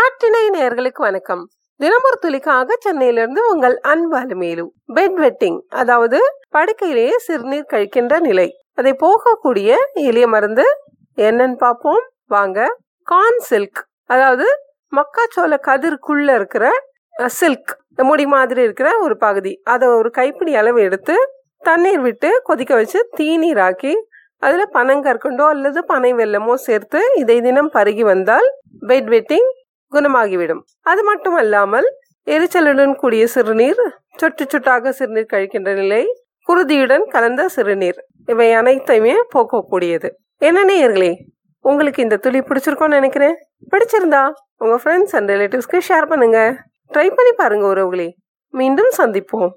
நாட்டினை நேர்களுக்கு வணக்கம். தினமொரு துளிக்காக சென்னையிலிருந்து உங்கள் அன்பாலு மேலு பெட் வெட்டிங் அதாவது படுக்கையிலேயே சிறுநீர் கழிக்கின்ற நிலை. அதை போகக்கூடிய எளிய மருந்து என்னன்னு பார்ப்போம். வாங்க. கார்ன் சில்க் அதாவது மக்காச்சோள கதிர்க்குள்ள இருக்கிற சில்க் முடி மாதிரி இருக்கிற ஒரு பகுதி. அதை ஒரு கைப்பிடி அளவு எடுத்து தண்ணீர் விட்டு கொதிக்க வச்சு தீநீராக்கி அதில் பனங்கற்கண்டோ அல்லது பனை வெல்லமோ சேர்த்து இதை தினம் பருகி வந்தால் பெட் வெட்டிங் குணமாகிவிடும். அது மட்டுமல்லாமல் எரிச்சலுடன் கூடிய சிறுநீர் சொட்டு சொட்டாக சிறுநீர் கழிக்கின்ற நிலை குருதியுடன் கலந்த சிறுநீர் இவை அனைத்தையுமே போக்கக்கூடியது. என்ன நேயர்களே உங்களுக்கு இந்த துளி பிடிச்சிருக்கோன்னு நினைக்கிறேன். பிடிச்சிருந்தா உங்க ஃப்ரெண்ட்ஸ் அண்ட் ரிலேட்டிவ்ஸ்க்கு ஷேர் பண்ணுங்க. ட்ரை பண்ணி பாருங்க உறவுகளே. மீண்டும் சந்திப்போம்.